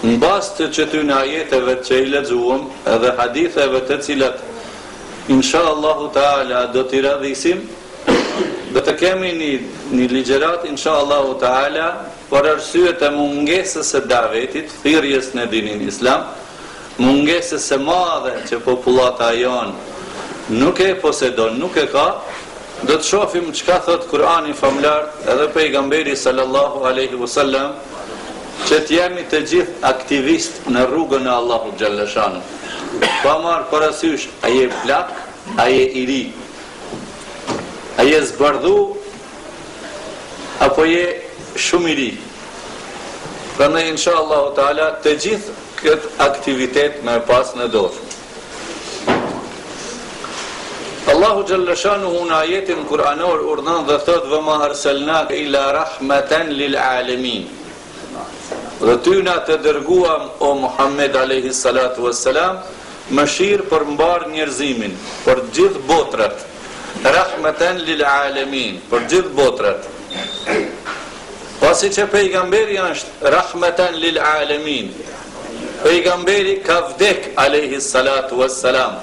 Mbas të qëtyne ajeteve që i lexuem edhe haditheve të cilat insha Allahu Teala do t'i radhisim, do të kemi një një ligjëratë insha Allahu Teala për arsyet e mungesës së davetit, thirrjes në dinin Islam, mungesës së madhe që popullata jonë nuk e posedon, nuk e ka, do të shofim çka thotë Kur'ani famlart edhe pejgamberi sallallahu alaihi wasallam që të jemi të gjithë aktivist në rrugën e Allahut xhallashanu. Pa marrë parasysh a je plak, a je i ri, a je zbardhu apo je shumë i ri. Prandaj inshallahu taala të gjithë këtë aktivitet me pas në dorë. Allahu xhalleshanuhu në ajetin kuranor urdhëron dhe thotë vë ma arsalnake ila rahmeten lil alemin. Dhe ty na të dërguam o Muhammed alejhi salatu ves selam mëshirë për mbarë njerëzimin, për gjithë botrat. Rahmeten lil alamin, për gjithë botrat. Pasi që pejgamberi është rahmeten lil alamin. Pejgamberi ka vdek alejhi salatu ves selam.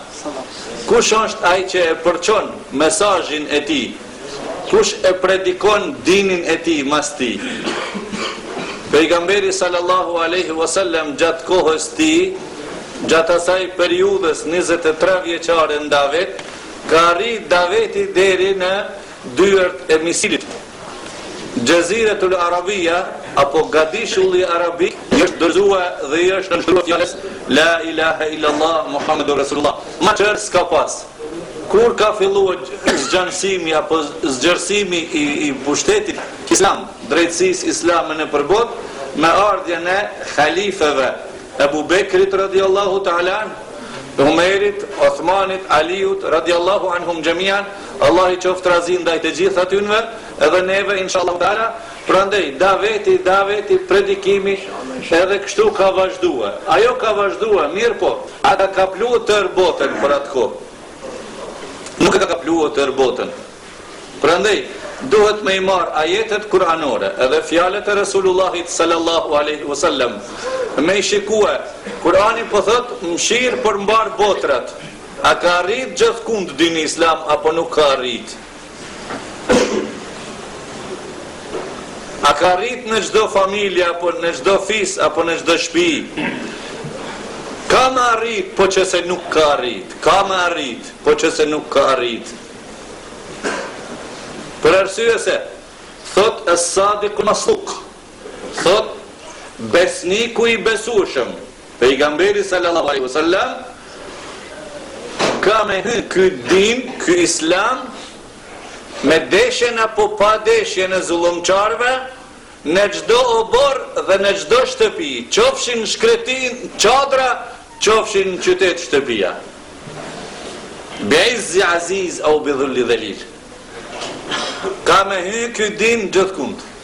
Kush është ai që e përçon mesazhin e tij? Kush e predikon dinin e tij mas tij? Pejgamberi sallallahu alejhi wa sallam gjatë kohës tij, gjatë asaj periudhës njëzet e tre vjeçare në davet, ka arrit daveti deri në dyert e Misirit. Xheziratul Arabia apo Gadishulli Arabik i është dorëzue dhe i është nënshtrue fjalës La ilaha illallah Muhammedur Rasulullah. Ma çare s'ka pas. Kur ka fillue zgjansimi apo zgjersimi i pushtetit islam, drejtësisë islame nëpër botë, me ardhjen e Halifeve, Ebu Bekrit radijallahu ta'ala anhu, Umerit, Othmanit, Aliut radijallahu anhum xhemi'an, Allahi qoftë razi ndaj të gjithë atynve, edhe neve inshallahu ta'ala, prandej daveti, daveti, predikimi edhe kështu ka vazhdue. Ajo ka vazhdue, mirëpo, A ka kaplue tërë botën për atë kohë? Nuk e ka kaplue tërë botën. Prandej, duhet me i marrë ajetet Kur'anore edhe fjalët e Resulullahit sallallahu alejhi ue sellem, me i shikue, Kur'ani po thotë mshirë për mbarë botrat, a ka arritë gjithkund dini islam apo nuk ka arritë? A ka rrit në çdo familje apo në çdo fis apo në çdo shpi? Ka me arrit, po qe se nuk ka arrit. Ka me arrit, po qe se nuk ka arrit. Për arsye se, thot es-sadikul masduk, thot besniku i besushëm, Pejgamberi sallallahu alaihi wasallam ka me hy ky din, ky islam me deshjen apo pa deshjen e zullumqarëve në çdo oborr dhe në çdo shtëpi, qofshin shkretin, qadra, qofshin në qytet shtëpia. Biizzi aziz au bidhulli dhelil. Ka me hy ky din gjithkund.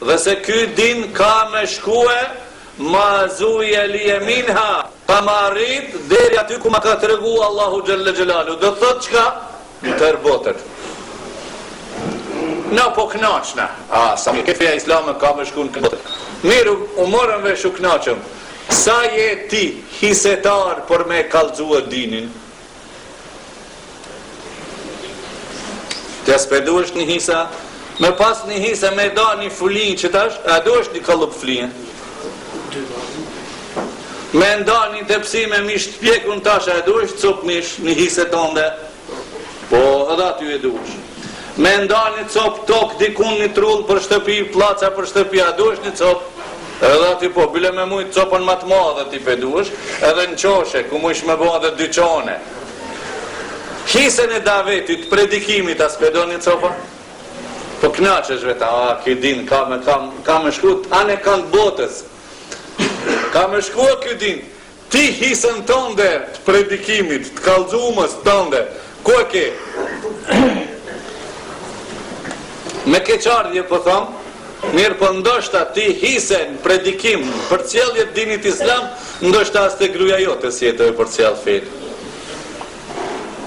Dhe se ky din ka me shkue ma zu i elie minha. Ka me arrit deri aty ku ma ka tregu Allahu xhelle xhelaluhu do të thotë çka? Në tërë botën na po kënaqna. Ah sa mirë, këtë feja islame ka me shku në krejt botë. Mirë, u morëm vesh u kënaqëm. Sa je ti hisetar për me e kallzue dinin? A je ti? A s'pe dush një hise, me pas një hise me nda një fli qetash, a dush një kallëp fli? Me nda një tepsi me mish të pjekun tash, a dush një copë mish një hise tënde? Po, edhe aty e dush. Me nda një copë tokë dikun një trull për shtëpi, pllaca për shtëpi, a dush një copë? Edhe aty po bile me mujt copën ma të madhe ti pe dush edhe në qoshe ku mujsh me ba dhe dyqane Hisen e davetit të predikimit a s'pe do një copë Po knaqesh vetë a ky din ka me ka me shku anë e kand botës Ka me shku a ky din Ti hisen tënde të predikimit, të kallzumës tënde, ku e ke? Me keqardhje po them, mirëpo ndoshta ti hise në predikim, përcjellje të dinit islam, ndoshta as te gruaja jote s'je tu e përcjell fenë.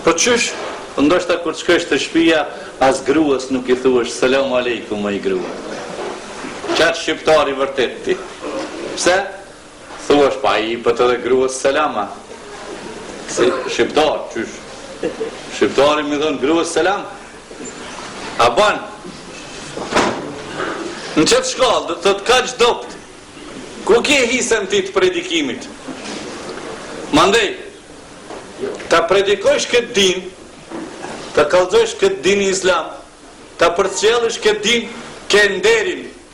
Po qysh? Po ndoshta kur të shkosh te shtëpia, as gruas nuk i thuash selam alejkum oj grua. Qat shqiptar i vërtetë ti. Pse? Thuash po i jepet edhe gruas selama si shqiptar qysh shqiptari mi dhënë gruas selam a ban në qëtë shkallë do të thotë kaq dobt ku ke hisen ti të predikimit mandej ta predikojsh këtë din ta kallzojsh këtë din islam ta përcjellish këtë din ke nderin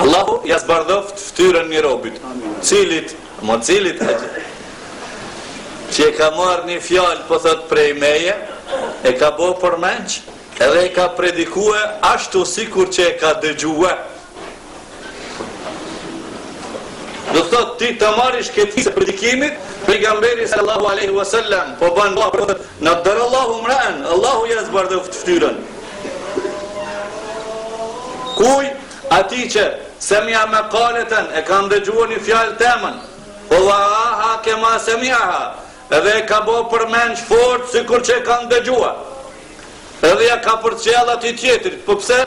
Allahu ja zbardhoftë ftyrën një robit Cilit? Mo cilit haxhi? Që e ka marrë një fjalë po thot prej meje E ka bo për menq Edhe e ka predikue ashtu sikur që e ka dëgjue Do thot ti të marrish këti sa i predikimit Pejgamberi sallahu aleyhi wasallam Po ban Allahut thot Nadderallahu mraen Allahu ja zbardhoftë ftyrën Kuj, atij qe, semi'a maqaleten, e ka ndëgjuar një fjalë temën, fawa'aha kema semi'aha, edhe e ka bo përmendsh fort sikur që e ka ndëgjuar, edhe ja ka përcjell atij tjetrit, po pse?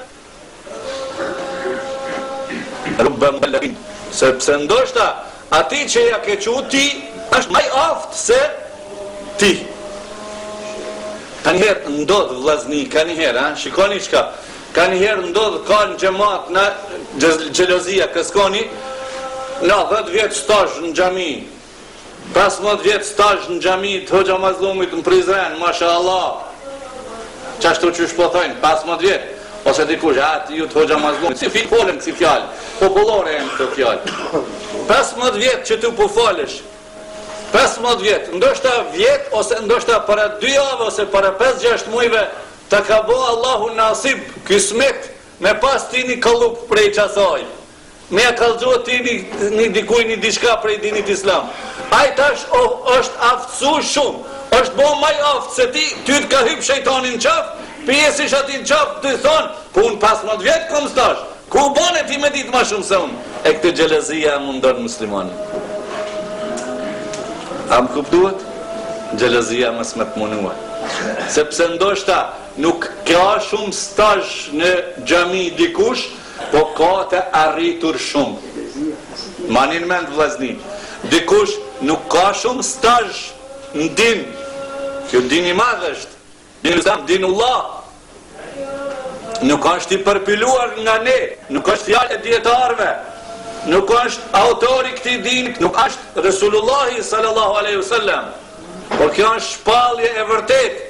Rubba mubelagin, sepse ndoshta, Atij që ia ke qu ti është më i aftë se ti. Kanjëherë ndodh vllazni, kanjëherë, ha, shikoni çka. Kanjëherë ndodh kan në xhemat na xhelozia kah shkoni. Na 10 vjet stazh në xhami. 15 vjet stazh në xhami t'Hoxha Mazllumit në Prizren, mashallah. Çashtu çysh po thonë, 15 vjet. Ose dikush, ha ti ju t'Hoxha Mazllumit, si me i folë kësi fjalë, popullore e në këto fjalë. 15 vjetë që tu po falësh, 15 vjetë, ndoshta vjetë, ose ndoshta para 2 jave, ose para 5-6 mujve, ta ka bo Allahu nasib, kismet, me pas ti një kalup prej qasaj. Me ja kallxue ti ni dikujt ni diçka prej dinit islam. Ai tash osht aftësu shum, osht bo ma i aftë se ti, ty të ka hyp shejtani në qaf, hyp e si atij në qaf, ty thot, po unë pesëmbëdhjetë vjet kom stage, ku u bone ti me ditë ma shum se unë. E këtë xhelozia e mundon muslimanin. A më kuptuat? Xhelozia mos me të munue. Sepse ndoshta nuk ka shum stage në xhami dikush, Po ka të arritur shumë. Mani në mend vllazni. Dikush nuk ka shumë stazh në din. Kjo din i madhe është. Din Zotit, dinullah. Nuk është i përpiluar nga ne, nuk është fjalë e dietarëve. Nuk është autori i këtij dini, nuk është Resulullah sallallahu alaihi wasallam. Por kjo është shpallje e vërtetë.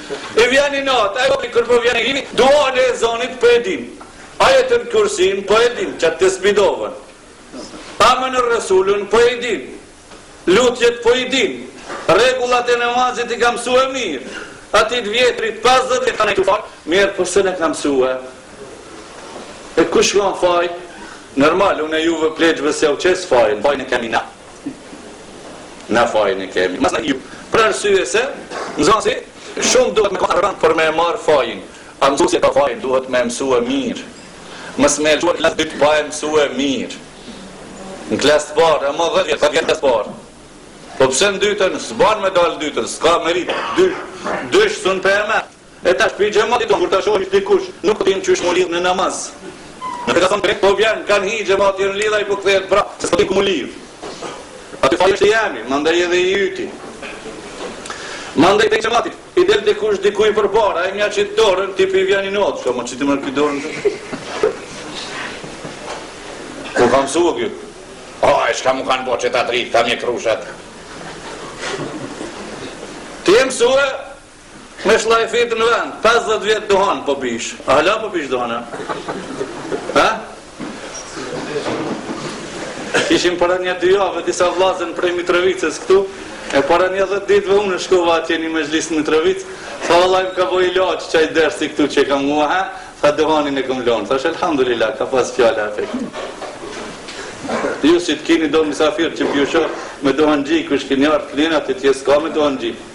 I vjen inat, ajo di kur po vjen e hini, duan e ezanit po e dinë. Ajetel Kursin po e dinë, çat tesbih dovën. Amenerresulun po e dinë. Lutjet po i dinë. Rregullat e namazit i ka mësue mirë. Ati t'vjetrit 50 vjet kanë tu u fal, mirëpo s'e ka mësue. E kush ka faj? Normal, unë juve pleqve s'jau qes fajin, fajin e kemi na. Na fajin e kemi mas na, ju për arsye se nxënësi shumë duhet me kon rëndë për me e marr fajin, a mësuesi e ka fajin duhet me e mësue mirë mos me e lshue klas dytë pa e mësue mirë në klas të parë e ma dhjetë vjet dhjetë vjet klas të parë po, pse në dytën s'ban me dalë në dytën s'ka merit dy dysh s'un po e merr E tash ky, xhemati tonë kur ta shohësh dikush nuk të din qysh mu lidh në namaz. Nuk e ka mësu drejt po vjen kan hi xhemati jan lidh ai po kthehet prap se s'po din ku mu lidh. Aty faji është i jemi, mandej edhe i yti. Mandej edhe i xhematit i del dikush dikujt përpara ai ia qet dorën tipi i vjen inat çka ma qiti mor ky dorën këtu. Ku ka mësu ky? O, e shka mu kanë bo që ta dritë, kam një krushat. Ti e mësue, Me shllajf t'i në vend, pesëdhjetë vjet duhan po pish. A hala po pish duhan? Ha? Ishim para një dy javë disa vllazën prej Mitrovicës këtu, e para nja 10 ditëve unë shkova atje në mexhlis në Mitrovic, tha vallahi më ka bëj ilaç qaj dersi këtu që e ke majt, ha? Tha duhanin e kam lënë. Thash elhamdulillah, ka pas fjala vend. Ju si të kini do misafir që p'i shoh me duhan n'xhep, kush kini artë klienat e tjesë ka me duhan n'xhep.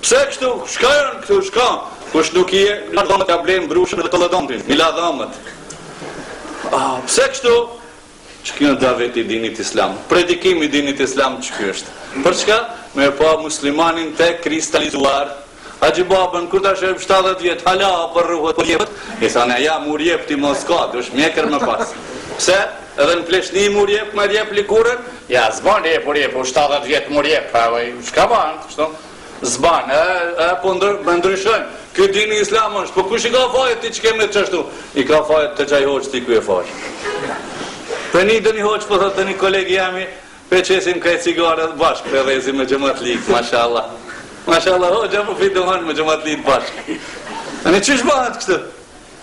Pse kështu, çka janë këtu, çka? Kush nuk i lan dhamt t'ia blejmë brushën dhe kalladontin, m'i la dhamët. Ah, pse kështu? Qiky davet i dinit islam, predikim i dinit islam qiky është? Për çka? Me e pa muslimanin të kristalizuar. Haxhi Babën, kur ta shohim 70 vjet, hala po rruhet, po rjepet? I thanë, ja, mu rjep ti, mos ke dasht mjekër me pas. Pse? Edhe në pleqni mu rjep me rjep lëkurën? Ja s'ban rjepu rjepu shtatëdhjetë vjet mu rjep pra aj çka ban kështu s'ban e e po ndër me ndryshojn ky dini islam është po kush i ka fajet ti qe qashtu i ka fajet qaj hoxh ti ku je fal për një hoxh po thot ni koleg jemi pe qesim ka'i cigare bashk pe dhezim me xhematlit mashallah mashallah hoxha po pi duhan me xhematlit bashk Ani qysh bëhet kështu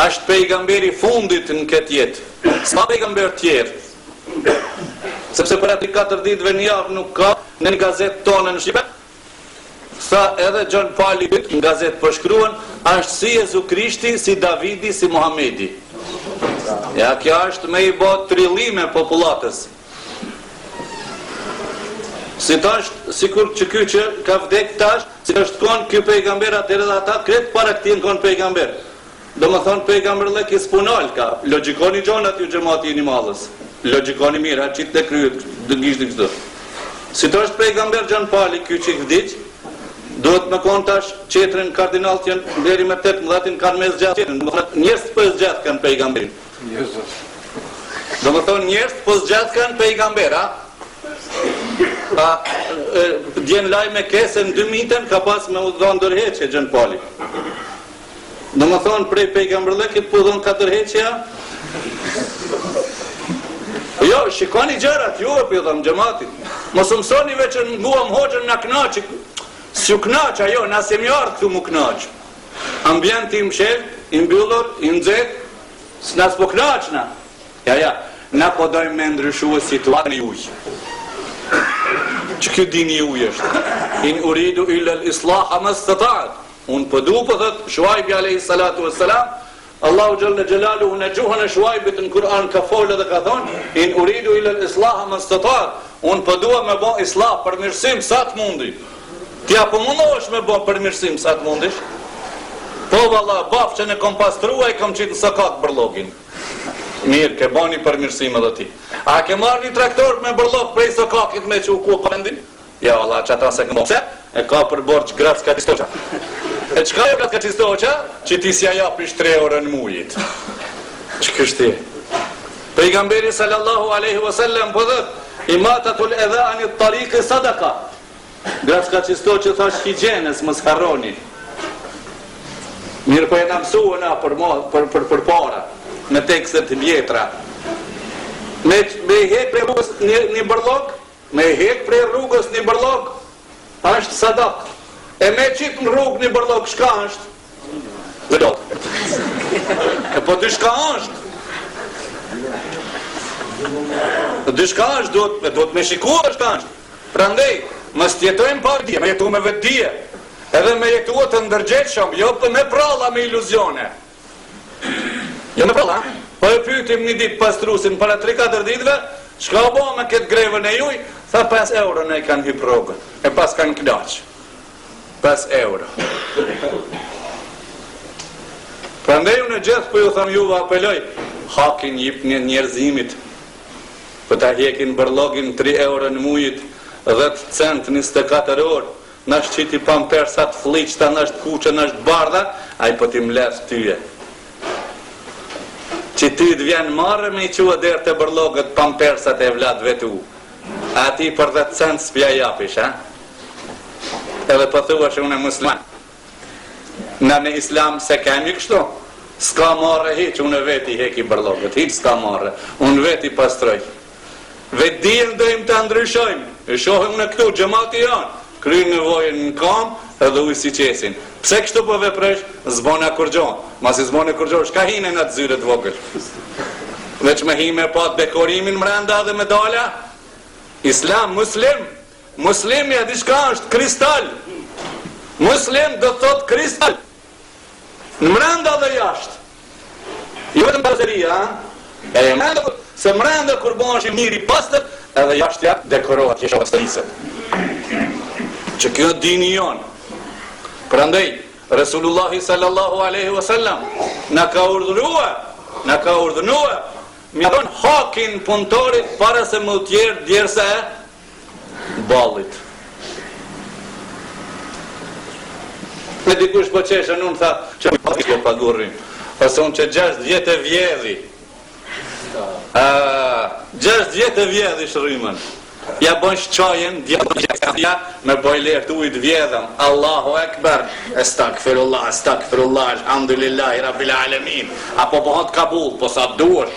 Asht pejgamber i fundit në ketë jetë, s'ka pejgamber tjerë, sepse për qeto katër ditëve në javë nuk ka në gazeta tona në shqipe, sa edhe Gjon Pali i dytë në gazetë po shkruan asht si Jezu Krishti, si Davidi, si Muhamedi. Ja kjo asht me i bo trillime popullatës. Si tash, sikur qiky që ka vdek tash, që është kon ky pejgamber atëherë dhe ata krejt para këtij janë kon pejgamber. Domethënë pejgamberllëki s'u nalka. Logjikoni gjanat ju xhemati i Nimallës. Logjikoni mirë, ha shtini n' krye gishtin kështu. Si të është pejgamber Gjon Pali ky që vdiq, duhet me kon tash qetri kardinal që janë deri me 18 kanë me zgjedh qetrin, domethënë njerëzt po e zgjedhkan pejgamberin. Domethonë njerëz po zgjatë kanë pejgamber, a? A, djenë laj me kese në dy miten ka pas me u dhonë derexhe gjënë pali. Domethonë prej pejgamberllëkit po dhonka derexhe, a? Jo, shikoni gjërat, juve po ju thom xhematit. Mos mësoni veç me ngu hoxhën me u knaqë. S'ju knaqë, a jo, na s'kemi ardhë këtu me u knaqë. Ambienti i msheltë, i mbyllur, i nxehtë, s'na s'po kënaq na. Ja, ja, na po dojmë me ndryshue situatën e juj. Qeky dini i juj është. In uridu illa l'islaha ma stëtaat. Unë po du, po thotë, Shuajbi alejhi salatu wa salam Allahu xhalla xhelaluhu në gjuhën e Shuajbit në Kur'an ka folë dhe ka thonë, In uridu ila al-islaha ma stata'tu, unë po dua me bë islah, përmirësim sa të mundi. Ti a po mundohesh me bë përmirësim sa të mundish? Po valla, bafçën e kom pastrua e kom qitë në sokak bërlogin. Mirë, ke bo ni përmirësim edhe ti. A ke marrë një traktor me bërlog prej sokakit me çu ku përëndin? Ja valla qata s'e kom borxh se e ka për borxh Gracka Çistoqa. E çka je Gracka Çistoqa që ti s'ja japish tre orë n'mujit. Qysh ti? Pejgamberi sallallahu alejhi wa sallam po thot imatatul adha anit tariq sadaka. Gracka Çistoqa thash higjenës mos harroni. Mirë po e kem mësua na për, për, për, përpara, në tekstet e vjetra. Me, me hek prej rrugës një, një bërlok, Me hek prej rrugës ni bërllog është sadak e me qit në rrugë ni bërllog shka është? Vlog. E po diçka është. Diçka është, duhet me shikua shka është. Prandej mos të jetojmë pa dije, me jetu me vetëdije. Edhe me jetua të ndërgjegjshëm, jo për me pralla me iluzione. Jo me pralla, po e pyetim një ditë pastruesin para tri katër ditëve, çka u bë me këtë grevën e juaj, tha pesë euro na i kanë hip rrogën, e paskan knaq. Pesë euro. Prandaj unë gjithë po ju them juve apeloj, hakin jipni njerëzimit. Po ta hjekin bërlogin 3 euro në mujit, 10 cent 24 orë, N'dash qiti pampersat flliqta n'dash kuqe n'dash bardha ai po t'i mledh tyje qi ty të vjen marre me i çua deri te bërllogët pampersat e evladve tu a ti për dhjetë cent s'pi ja japish a edhe po thuash unë musliman na në islam s'e kemi kështu s'ka marre hiç unë vetë i heki bërllogët hiç s'ka marre unë vetë i pastroj Vetëdijen dojmë ta ndryshojmë, i shohim na këtu, xhemati jonë, kryn nevojën në kamë edhe ujë s'i qesin. Pse kështu po veprosh, s'bon kurgjo. Masi s'bone kurgjo, çka hine n'atë zyre të vogël? Veç me hi, me pa dekorimin mrenda edhe me dal, a? Islam, muslim, muslim a di çka është, kristal. Muslim do të thotë kristal. Mbrenda dhe jashtë. Jo vetëm barazeria, a? E mendë kur, se mrendë kur bohesh i mirë i pastër, edhe jashtja dekorohet që shohë stricet. Që kjo dini jonë. Prandej, Resulullahi sallallahu aleyhi vësallam, na ka urdhnue, na ka urdhnue, me ia dhonë hakin punëtorit para se me iu terë djersa ballit. Një dikush po qeshet unë tha që më pasi po pagurrin. Ose unë që gjashtë vjetë e vjedhi. Gjashtë vjetë e vjedhi rrymën. Ja bënsh çajin, djallë gjashtë me bojler të ujit vjedhun. Allahu Ekber, estakfirullah, estakfirullah, alhamdulillahi, rabil alemin. A po bëhet kabul, po sa duesh.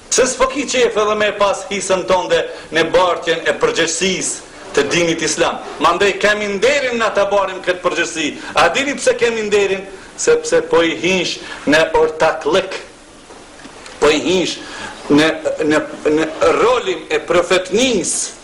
Pse s'po ki qejf edhe me e pas hisen tonde në bartjen e përgjegjësisë të dinit islam? Mandej kemi nderin na ta barim këtë përgjegjësi. A e dini pse kemi nderin? Sepse po i hinsh në ortakllëk, po i hinsh në në në rolin e profetnisë.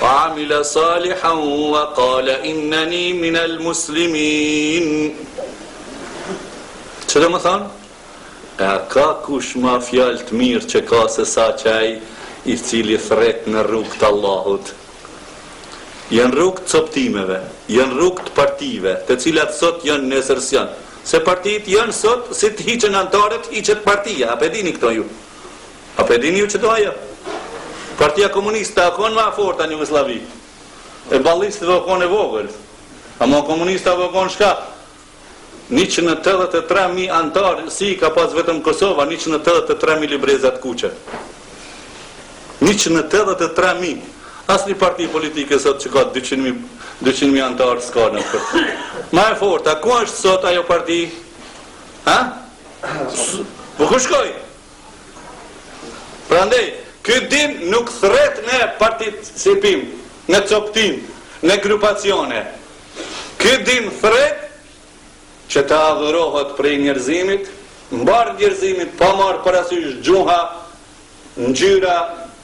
Wa amila salihan wa qala innani min al muslimin. Çka domethonë? E a ka kush ma fjalë të mirë që ka se sa ai i cili thrret në rrugë të Allahut? Janë rrugë të coptimeve, janë rrugë të partive, të cilat sot janë në sërsion. Se partitë janë sot, si të hiqen antarët, hiqet partia, a pe dini këto ju? A po e dini ju që do ajo? Partia komuniste u konë ma e forta në Jugosllavi? E ballistëve u konë e vogël. Ama komunistëve u konë çka? 183.000 antarë, si i ka pas vetëm Kosova, 183.000 libreza t'kuqe. 183.000. Asnjë parti politike sot që ka 200.000 200 antarë s'ka në këtë. Ma e forta, ku është sot ajo parti? Ha? Më po ku shkoj? Prandej, ky din nuk thrret në participim, në coptim, në grupacione. Ky din thrret që të adhurohet prej njerëzimit, mbarë njerëzimit pa marrë parasysh gjuha, ngjyra,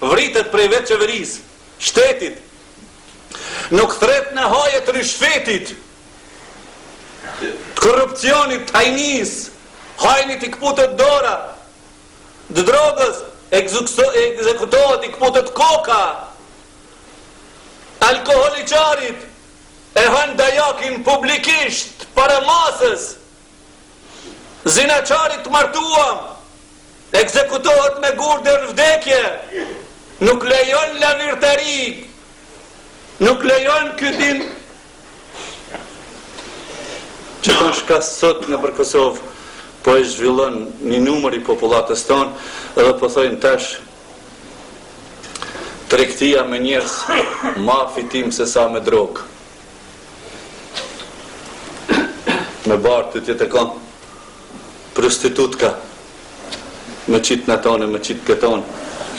vritet prej vetë qeverisë, shtetit, nuk thret në haje të rishfetit, të korrupcionit, të hajnisë, hajnit i këputet dora, të drogës, ekzekutohet i këputet koka, alkoholiqarit, e han dajakin publikisht para masës, Zinaqarit të martuam ekzekutohet me gurë deri në vdekje, nuk lejon lavirteri, nuk lejon ky din që tan çka sot nëpër Kosovë po e zhvillon një numër i popullatës tonë edhe po thojnë tash tregtia me njerëz ma fitim se sa me drogë. Me barë të tjetë e ka Prostitutka Me qitë në tonë, me qitë këtonë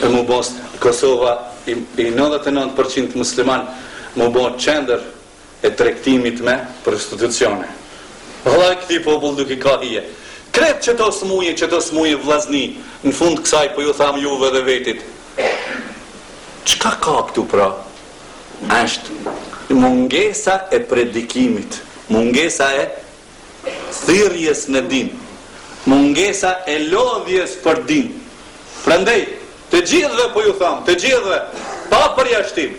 E m'u bo Kosova I, i 99% musliman M'u bo qendër e tregtimit me prostitucione Vëllaj këtij popull nuk i ka hije Krejt që të smuje, që të smuje vlazni Në fund kësaj po ju tham juve dhe vetit Çka ka këtu pra? është mungesa e predikimit, mungesa e thirrjes në din, mungesa e lodhjes për din. Prandej, të gjithëve po ju tham, të gjithëve, pa përjashtim,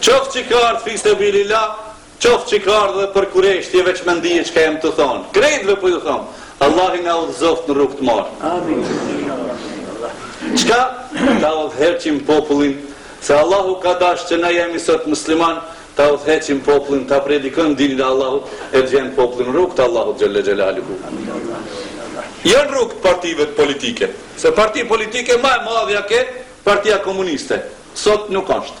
qoftë që ka ardhur fi sebilil-lah, Qoftë që ka ardhë për kureshtje veç me ndi çka jam tu thonë. Krejtëve po ju tham. Allahu na udhëzoftë në rrugë të mbarë. Amin. Çka? Ta udhëheqim popullin, se Allahu ka dashtë që na jemi sot musliman, ta udhëheqim popullin, ta predikojmë dinin e Allahut e të vjen populli në rrugë të Allahut xhelle xhelaluhu. Jo në rrugë të partive politike, se parti politike ma e madhja ke partia komuniste. Sot nuk është.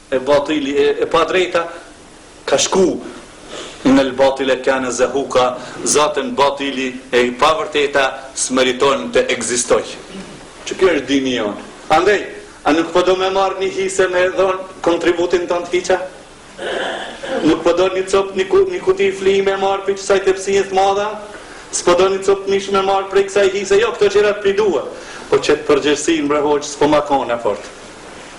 E batili, e padrejta, ka shku, Inna al-batile kane zehuka, zaten batili, e pavërteta, s'meriton të ekzistojë. Që kjo është dini jonë. Andej, a nuk po do me marrë një hise me dhonë kontributin tand te kiqa? Nuk po do një copë, një, ku, një kuti fli me marrë prej qësaj tepsije të madhe? S'po do një copë mish me marrë prej kësaj hise? Jo, këto tjerat po i dua. Po qët përgjegjësi, bre hoxhë, s'po ma kon fort.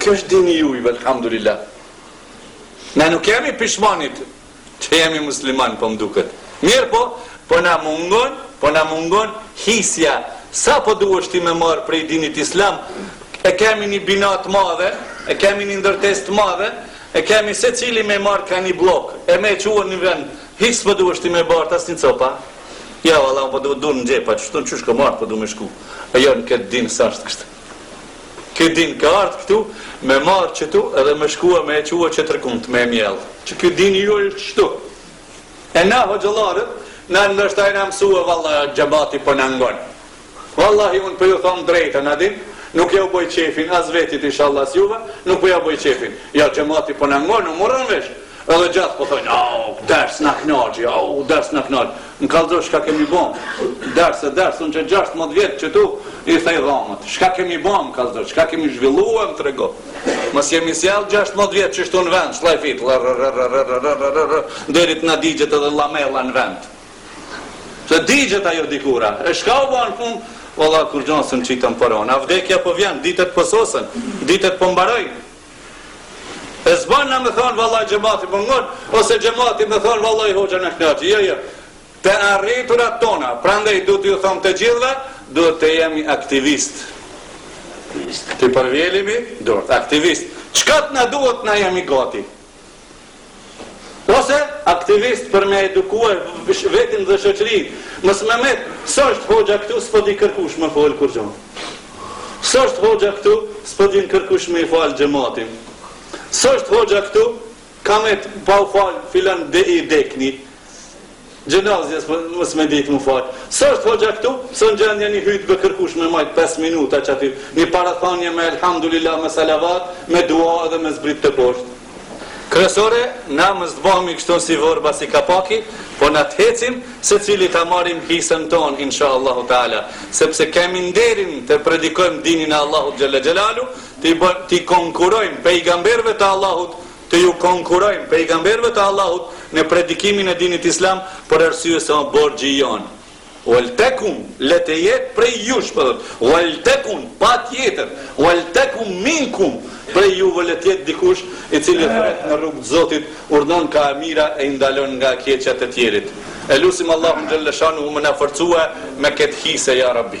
Kjo është dini juj, velhamdulillah. Ne nuk jemi pishmanit që jemi musliman, po më duket. Mirëpo, po na mungon, po na mungon hisja. Sa po dush ti me marrë prej dinit islam, e kemi një bina të madhe, e kemi një ndërtesë të madhe, e kemi secili me marrë ka një blok, e me çu n' një vend, hiç s'po dush ti me bajtë, as një copë. Ja, valla, po du durt në xhepa, qështu qysh kam ardhë, po du me shku. E jo në këtë din, sa është kështë. Ky din ka ardh këtu me marr qetu edhe me shkue me e çue tjetërkund me mjell. Qe ky dini ju është qetu. E na hoxhallarët, na ndoshta jena mësue valla xhemati po na ngon. Vallahi unë po ju thom drejtën, a din, nuk jau boj qejfin as vetit inshalla as juve, nuk po jau boj qejfin. Ja xhemati po na ngon, u morrën vesh. Edhe xhemati po thojn au ders na knaqi au ders na knaqi më kallxo çka kemi bo ders e ders un qe 16 vjet qetu i thej dhamët çka kemi bo më kallxo çka kemi zhvillue më trego mos jemi sjell 16 vjet qeshtu në vend shlajfit deri të na digjet edhe lamella në vend se digjet ajo dikur e çka u bo në fund Valla kurgjo s'e qitëm n'dritë, a vdekja po vjen, ditët po sosen, po ditët po mbarojnë, E s'ban na me thonë vallaj xhemati po ngon ose xhemati me thonë vallaj hoxha na knaqi. Jo, jo. Të arriturat tona, prandaj du t'ju thom të gjithëve, duhet të jemi aktivistë. T'i përvjelimi, aktivistë. Çka të na duhet na jemi gati. Ose aktivist për me edukue vetin dhe shoqërin. Mos me met, s'osht hoxha këtu s'po di kërkush me fol kurgjo. S'osht hoxha këtu s'po din kërkush me i fal xhematit. S'osht hoxha këtu ka met pa u fal filan i dekni. Xhenazja, po mos me ditë me fal. S'është hoxha këtu, s'un gjendet një hytbe kërkush me majtë 5 minuta qaty. Një parathanje me Elhamdulillah me Salavat, me dua edhe me zbrit teposhtë. Kryesore, na mos të bëhemi kështu si vorba si kapaki, po na të hecim, secili ta marrim hisën tonë insha Allahu Teala, sepse kemi nderin të predikojmë dinin e Allahut xhelle xhelaluhu, t'i konkurojmë pejgamberëve të Allahut t'ju konkurojmë pejgamberëve të Allahut në predikimin e dinit islam për arsye se o borxhi jonë Ueltekun le të jetë prej jush po thot Ueltekun patjetër Ueltekun minkum prej juve le të jetë dikush i cili thret në rrugë të Zotit urdhnon ka e mira e i ndalon nga e keqja të tjerit e lusim Allahun xhelleshanuhu me na forcue me këtë hise ja rabbi